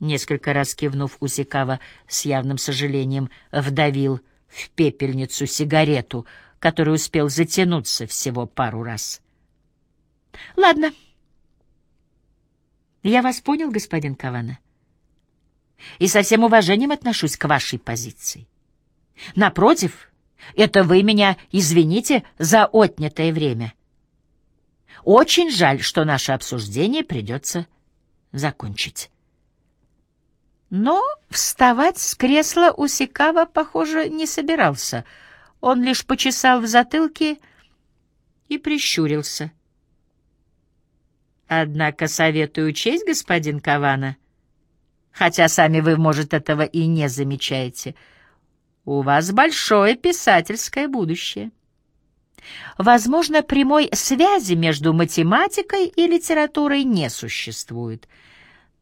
Несколько раз кивнув Усикава с явным сожалением, вдавил в пепельницу сигарету, который успел затянуться всего пару раз. — Ладно. Я вас понял, господин Кавана. И со всем уважением отношусь к вашей позиции. Напротив, это вы меня извините за отнятое время. Очень жаль, что наше обсуждение придется закончить. Но вставать с кресла Усикава, похоже, не собирался. Он лишь почесал в затылке и прищурился. Однако советую учесть, господин Кавана, хотя сами вы, может, этого и не замечаете, у вас большое писательское будущее. Возможно, прямой связи между математикой и литературой не существует,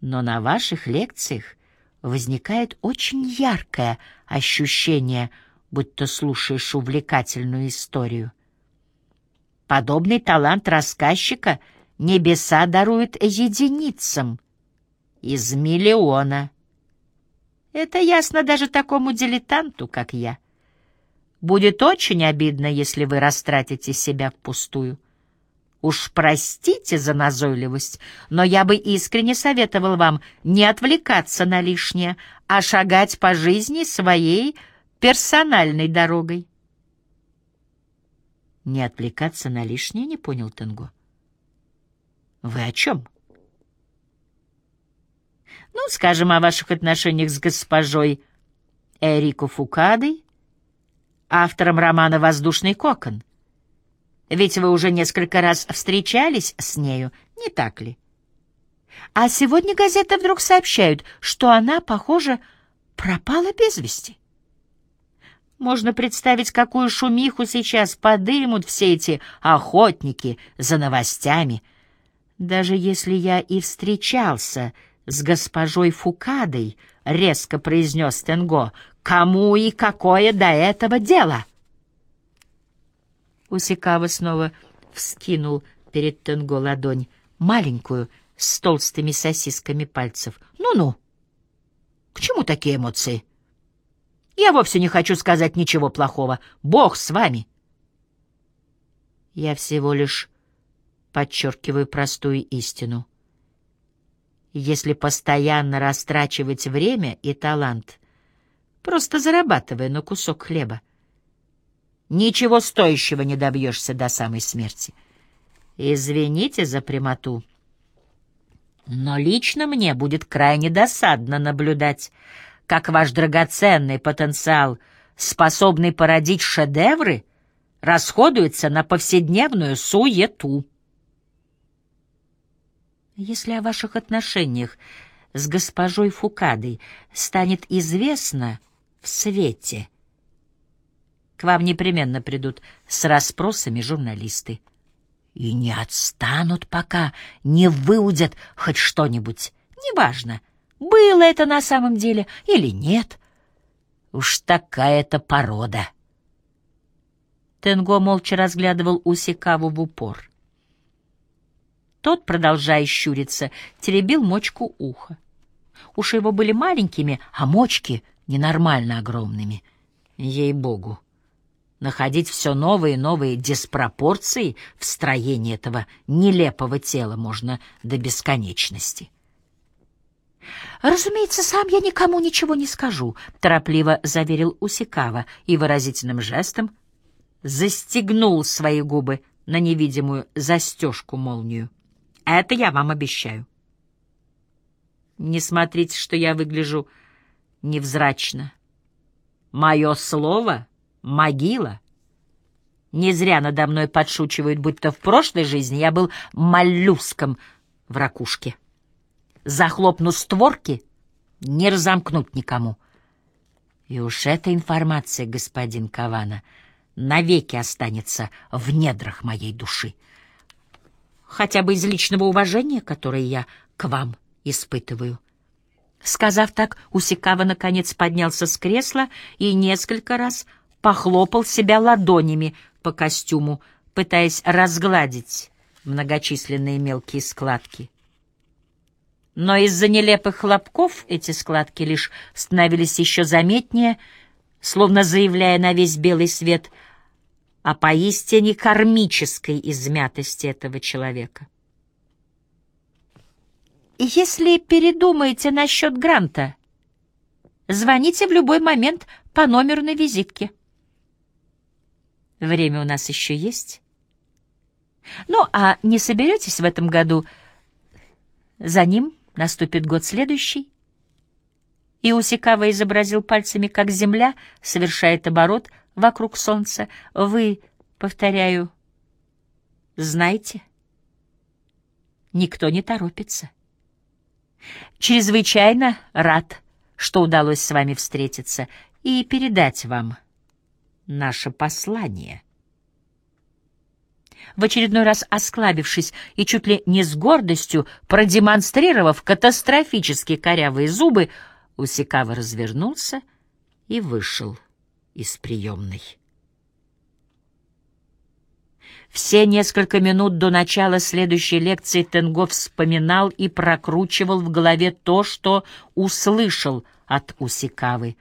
но на ваших лекциях возникает очень яркое ощущение, будто слушаешь увлекательную историю. Подобный талант рассказчика небеса дарует единицам из миллиона. Это ясно даже такому дилетанту, как я. Будет очень обидно, если вы растратите себя впустую. Уж простите за назойливость, но я бы искренне советовал вам не отвлекаться на лишнее, а шагать по жизни своей персональной дорогой. Не отвлекаться на лишнее, не понял Тенго. Вы о чем? Ну, скажем, о ваших отношениях с госпожой Эрико Фукадой, автором романа «Воздушный кокон». Ведь вы уже несколько раз встречались с нею, не так ли? А сегодня газеты вдруг сообщают, что она, похоже, пропала без вести. Можно представить, какую шумиху сейчас подымут все эти охотники за новостями. Даже если я и встречался с госпожой Фукадой, — резко произнес Тенго, — кому и какое до этого дело? — Усикава снова вскинул перед Тенго ладонь, маленькую, с толстыми сосисками пальцев. «Ну-ну! К чему такие эмоции? Я вовсе не хочу сказать ничего плохого. Бог с вами!» Я всего лишь подчеркиваю простую истину. Если постоянно растрачивать время и талант, просто зарабатывая на кусок хлеба, Ничего стоящего не добьешься до самой смерти. Извините за прямоту, но лично мне будет крайне досадно наблюдать, как ваш драгоценный потенциал, способный породить шедевры, расходуется на повседневную суету. Если о ваших отношениях с госпожой Фукадой станет известно в свете — к вам непременно придут с расспросами журналисты. И не отстанут, пока не выудят хоть что-нибудь. Неважно, было это на самом деле или нет. Уж такая-то порода. Тенго молча разглядывал Усикаву в упор. Тот, продолжая щуриться, теребил мочку уха. Уши его были маленькими, а мочки ненормально огромными. Ей-богу! Находить все новые и новые диспропорции в строении этого нелепого тела можно до бесконечности. «Разумеется, сам я никому ничего не скажу», — торопливо заверил Усикава и выразительным жестом застегнул свои губы на невидимую застежку-молнию. «Это я вам обещаю». «Не смотрите, что я выгляжу невзрачно. Мое слово — могила. Не зря надо мной подшучивают, будто в прошлой жизни я был моллюском в ракушке. Захлопну створки, не разомкнуть никому. И уж эта информация, господин Кавана, навеки останется в недрах моей души. Хотя бы из личного уважения, которое я к вам испытываю. Сказав так, Усикава наконец поднялся с кресла и несколько раз похлопал себя ладонями по костюму, пытаясь разгладить многочисленные мелкие складки. Но из-за нелепых хлопков эти складки лишь становились еще заметнее, словно заявляя на весь белый свет о поистине кармической измятости этого человека. «Если передумаете насчет гранта, звоните в любой момент по номеру на визитке. Время у нас еще есть. Ну, а не соберетесь в этом году? За ним наступит год следующий. И Усикава изобразил пальцами, как земля совершает оборот вокруг солнца. Вы, повторяю, знаете, никто не торопится. Чрезвычайно рад, что удалось с вами встретиться и передать вам наше послание. В очередной раз осклабившись и чуть ли не с гордостью продемонстрировав катастрофически корявые зубы, Усикава развернулся и вышел из приемной. Все несколько минут до начала следующей лекции Тенго вспоминал и прокручивал в голове то, что услышал от Усикавы.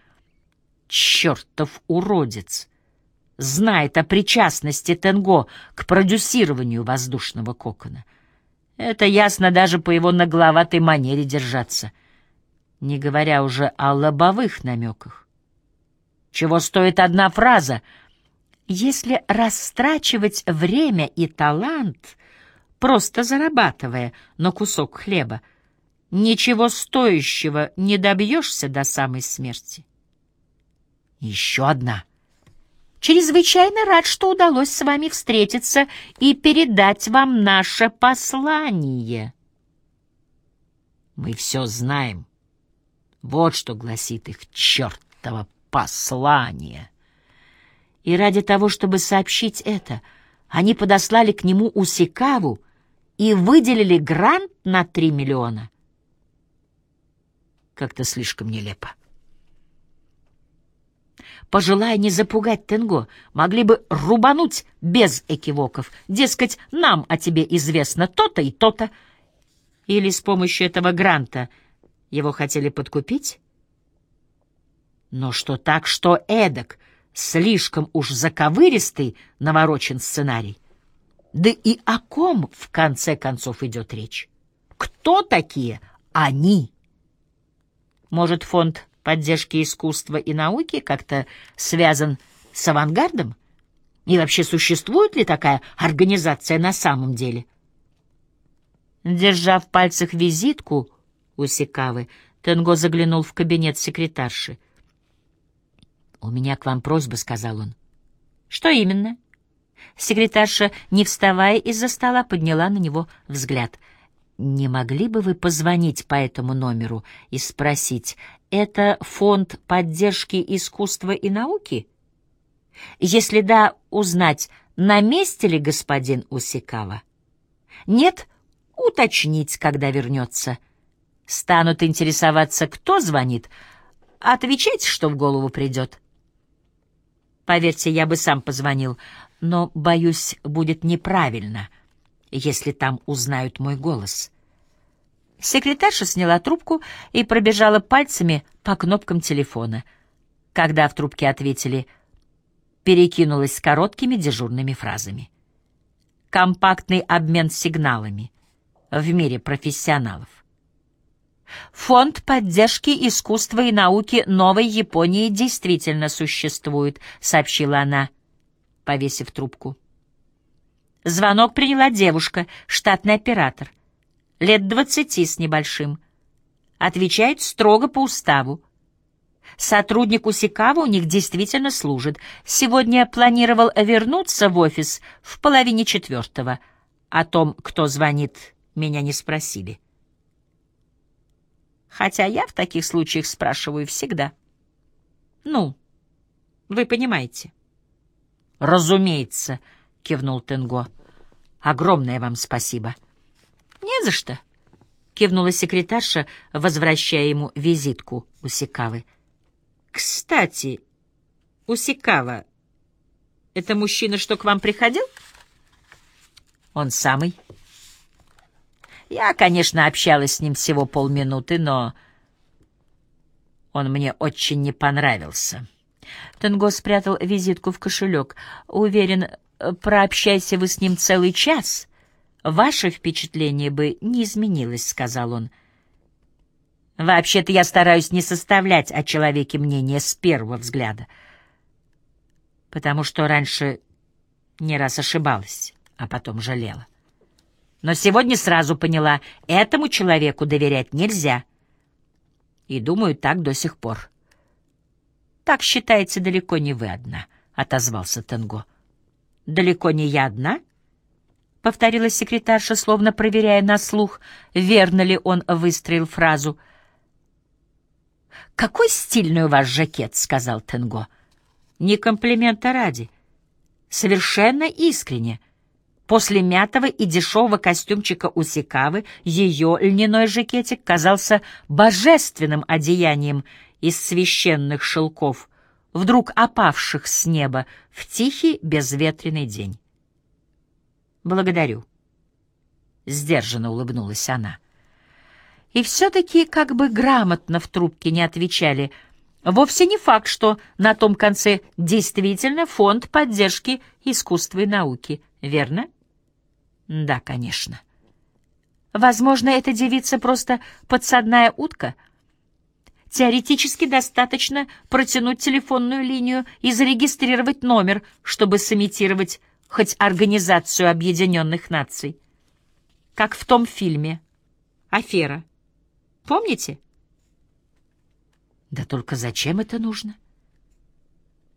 «Чертов уродец!» Знает о причастности Тенго к продюсированию воздушного кокона. Это ясно даже по его нагловатой манере держаться, не говоря уже о лобовых намеках. Чего стоит одна фраза «Если растрачивать время и талант, просто зарабатывая на кусок хлеба, ничего стоящего не добьешься до самой смерти». Еще одна — Чрезвычайно рад, что удалось с вами встретиться и передать вам наше послание. Мы все знаем. Вот что гласит их чертово послание. И ради того, чтобы сообщить это, они подослали к нему Усикаву и выделили грант на три миллиона. Как-то слишком нелепо пожелая не запугать Тенго, могли бы рубануть без экивоков, дескать, нам о тебе известно то-то и то-то. Или с помощью этого гранта его хотели подкупить? Но что так, что эдак, слишком уж заковыристый наворочен сценарий. Да и о ком, в конце концов, идет речь? Кто такие они? Может, фонд поддержки искусства и науки как-то связан с авангардом? И вообще существует ли такая организация на самом деле? Держа в пальцах визитку Усикавы, Тенго заглянул в кабинет секретарши. «У меня к вам просьба», — сказал он. «Что именно?» Секретарша, не вставая из-за стола, подняла на него взгляд — не могли бы вы позвонить по этому номеру и спросить, это фонд поддержки искусства и науки? Если да, узнать, на месте ли господин Усикава? Нет, уточнить, когда вернется. Станут интересоваться, кто звонит, отвечайте, что в голову придет. Поверьте, я бы сам позвонил, но, боюсь, будет неправильно — если там узнают мой голос. Секретарша сняла трубку и пробежала пальцами по кнопкам телефона. Когда в трубке ответили, перекинулась с короткими дежурными фразами. Компактный обмен сигналами в мире профессионалов. Фонд поддержки искусства и науки Новой Японии действительно существует, сообщила она, повесив трубку. Звонок приняла девушка, штатный оператор. Лет двадцати с небольшим. Отвечает строго по уставу. Сотрудник Усикава у них действительно служит. Сегодня планировал вернуться в офис в половине четвертого. О том, кто звонит, меня не спросили. Хотя я в таких случаях спрашиваю всегда. Ну, вы понимаете. Разумеется, кивнул Тенго. Огромное вам спасибо. Не за что, кивнула секретарша, возвращая ему визитку Усикавы. Кстати, Усикава, это мужчина, что к вам приходил? Он самый. Я, конечно, общалась с ним всего полминуты, но он мне очень не понравился. Тенго спрятал визитку в кошелек. Уверен, прообщайся вы с ним целый час. Ваше впечатление бы не изменилось, — сказал он. Вообще-то я стараюсь не составлять о человеке мнение с первого взгляда, потому что раньше не раз ошибалась, а потом жалела. Но сегодня сразу поняла, этому человеку доверять нельзя. И думаю, так до сих пор. Так считается далеко не вы одна, — отозвался Тенго. Далеко не я одна? — повторила секретарша, словно проверяя на слух, верно ли он выстроил фразу. «Какой стильный у вас жакет», — сказал Тенго. «Не комплимента ради. Совершенно искренне. После мятого и дешевого костюмчика Усикавы ее льняной жакетик казался божественным одеянием из священных шелков, вдруг опавших с неба в тихий безветренный день. «Благодарю», — сдержанно улыбнулась она. И все-таки как бы грамотно в трубке не отвечали. Вовсе не факт, что на том конце действительно фонд поддержки искусства и науки, верно? Да, конечно. Возможно, эта девица просто подсадная утка. Теоретически достаточно протянуть телефонную линию и зарегистрировать номер, чтобы сымитировать хоть Организацию Объединенных Наций. Как в том фильме «Афера». Помните? Да только зачем это нужно?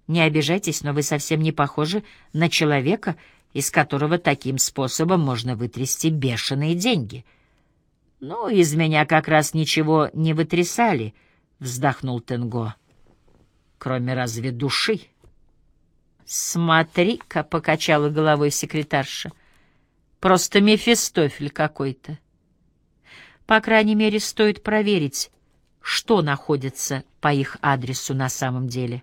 Не обижайтесь, но вы совсем не похожи на человека, из которого таким способом можно вытрясти бешеные деньги. Ну, из меня как раз ничего не вытрясали, вздохнул Тенго. Кроме разве души? Смотри-ка, покачала головой секретарша. Просто Мефистофель какой-то. По крайней мере, стоит проверить, что находится по их адресу на самом деле.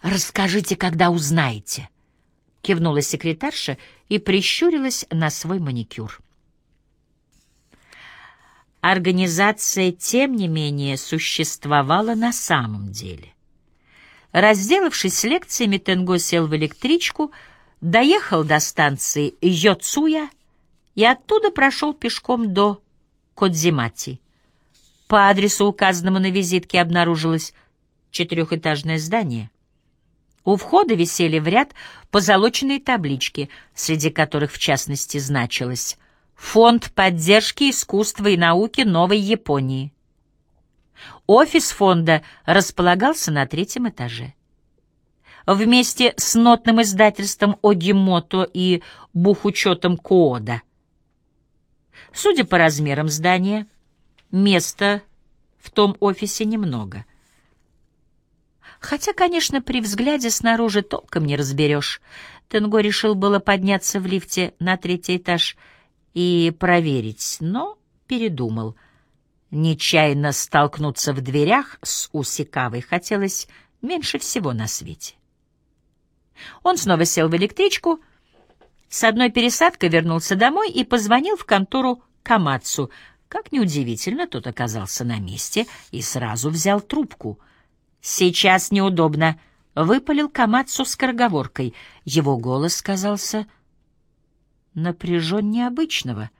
Расскажите, когда узнаете кивнула секретарша и прищурилась на свой маникюр. Организация, тем не менее, существовала на самом деле. Разделавшись с лекциями, Тенго сел в электричку, доехал до станции Йоцуя и оттуда прошел пешком до Кодзимати. По адресу, указанному на визитке, обнаружилось четырехэтажное здание — у входа висели в ряд позолоченные таблички, среди которых, в частности, значилось «Фонд поддержки искусства и науки Новой Японии». Офис фонда располагался на третьем этаже. Вместе с нотным издательством Огимото и бухучетом Коода. Судя по размерам здания, места в том офисе немного — Хотя, конечно, при взгляде снаружи толком не разберешь. Тенго решил было подняться в лифте на третий этаж и проверить, но передумал. Нечаянно столкнуться в дверях с Усикавой хотелось меньше всего на свете. Он снова сел в электричку, с одной пересадкой вернулся домой и позвонил в контору Камацу. Как неудивительно, тот оказался на месте и сразу взял трубку — «Сейчас неудобно», — выпалил Камацу скороговоркой. Его голос казался напряжен необычного.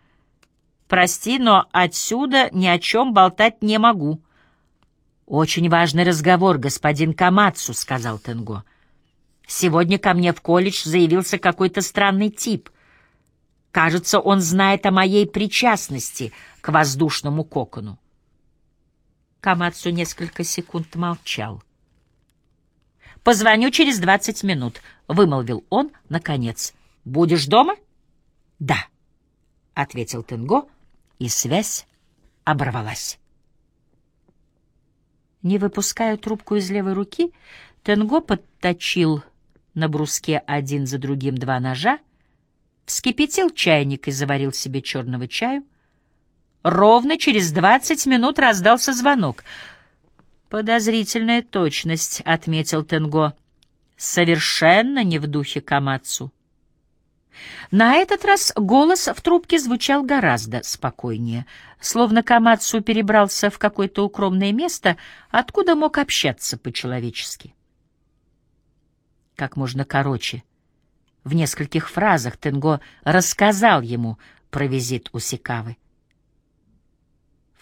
«Прости, но отсюда ни о чем болтать не могу». «Очень важный разговор, господин Камацу», — сказал Тенго. «Сегодня ко мне в колледж заявился какой-то странный тип. Кажется, он знает о моей причастности к воздушному кокону. Камацу несколько секунд молчал. «Позвоню через двадцать минут», — вымолвил он, наконец. «Будешь дома?» «Да», — ответил Тенго, и связь оборвалась. Не выпуская трубку из левой руки, Тенго подточил на бруске один за другим два ножа, вскипятил чайник и заварил себе черного чаю, Ровно через двадцать минут раздался звонок. «Подозрительная точность», — отметил Тенго. «Совершенно не в духе Камацу». На этот раз голос в трубке звучал гораздо спокойнее, словно Камацу перебрался в какое-то укромное место, откуда мог общаться по-человечески. Как можно короче, в нескольких фразах Тенго рассказал ему про визит Усикавы.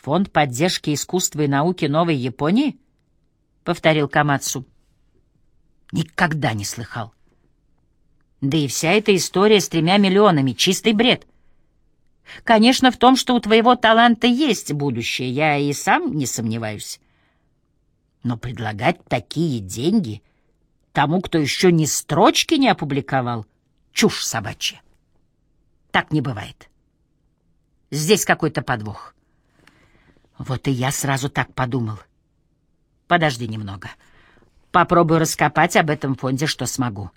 «Фонд поддержки искусства и науки Новой Японии?» — повторил Камацу. «Никогда не слыхал. Да и вся эта история с тремя миллионами — чистый бред. Конечно, в том, что у твоего таланта есть будущее, я и сам не сомневаюсь. Но предлагать такие деньги тому, кто еще ни строчки не опубликовал, чушь собачья. Так не бывает. Здесь какой-то подвох. Вот и я сразу так подумал. Подожди немного. Попробую раскопать об этом фонде, что смогу.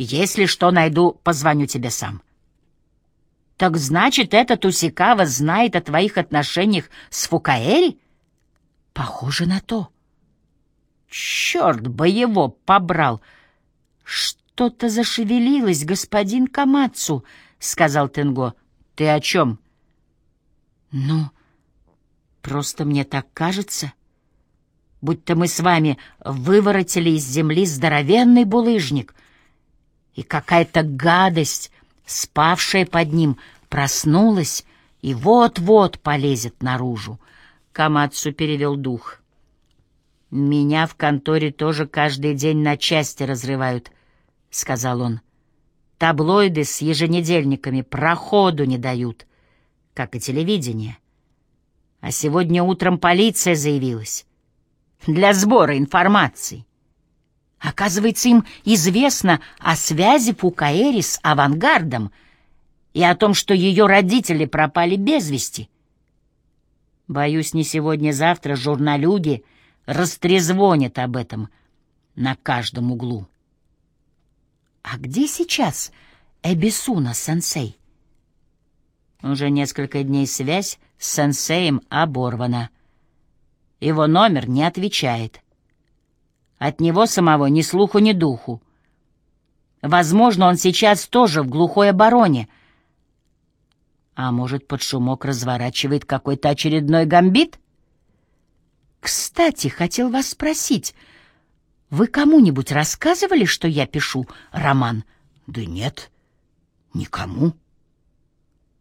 Если что найду, позвоню тебе сам. Так значит, этот Усикава знает о твоих отношениях с Фукаэри? Похоже на то. Черт бы его побрал! Что-то зашевелилось, господин Камацу, — сказал Тенго. Ты о чем? Ну, Просто мне так кажется, будто мы с вами выворотили из земли здоровенный булыжник, и какая-то гадость, спавшая под ним, проснулась и вот-вот полезет наружу. Камацу перевел дух. «Меня в конторе тоже каждый день на части разрывают», — сказал он. «Таблоиды с еженедельниками проходу не дают, как и телевидение». А сегодня утром полиция заявилась. Для сбора информации. Оказывается, им известно о связи Пукаэри с авангардом и о том, что ее родители пропали без вести. Боюсь, не сегодня-завтра журналюги растрезвонят об этом на каждом углу. А где сейчас Эбисуна-сенсей? Уже несколько дней связь с сенсеем оборвана. Его номер не отвечает. От него самого ни слуху, ни духу. Возможно, он сейчас тоже в глухой обороне. А может, под шумок разворачивает какой-то очередной гамбит? Кстати, хотел вас спросить, вы кому-нибудь рассказывали, что я пишу роман? Да нет, никому.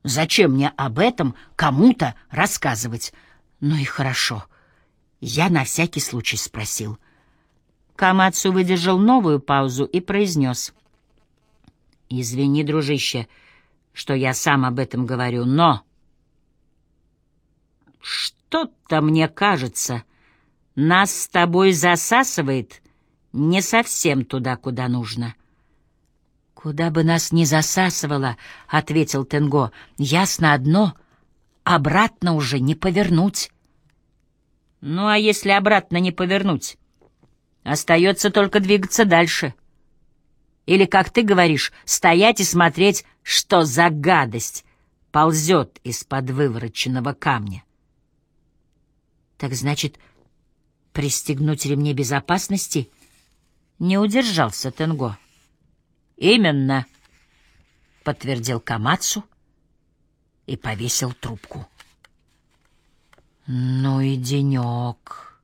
Зачем мне об этом кому-то рассказывать? Ну и хорошо. Я на всякий случай спросил. Камацу выдержал новую паузу и произнес. «Извини, дружище, что я сам об этом говорю, но...» «Что-то, мне кажется, нас с тобой засасывает не совсем туда, куда нужно». «Куда бы нас ни засасывало, — ответил Тенго, — ясно одно — обратно уже не повернуть». «Ну, а если обратно не повернуть? Остается только двигаться дальше. Или, как ты говоришь, стоять и смотреть, что за гадость ползет из-под вывороченного камня». «Так значит, пристегнуть ремни безопасности?» Не удержался Тенго. «Именно», — подтвердил Камацу и повесил трубку. «Ну и денек».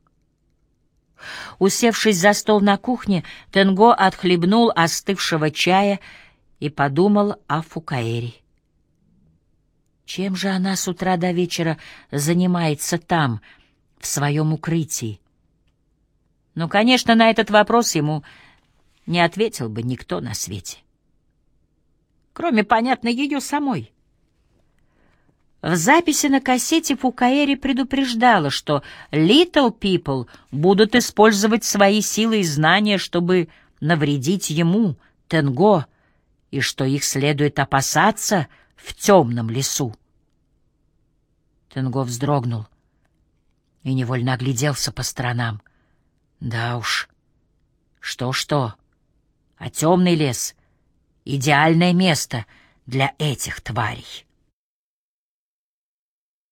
Усевшись за стол на кухне, Тенго отхлебнул остывшего чая и подумал о Фукаэре. Чем же она с утра до вечера занимается там, в своем укрытии? Ну, конечно, на этот вопрос ему не ответил бы никто на свете. Кроме, понятно, ее самой. В записи на кассете Фукаэри предупреждала, что «Little People» будут использовать свои силы и знания, чтобы навредить ему, Тенго, и что их следует опасаться в темном лесу. Тенго вздрогнул и невольно огляделся по сторонам. Да уж, что-что, а темный лес — идеальное место для этих тварей.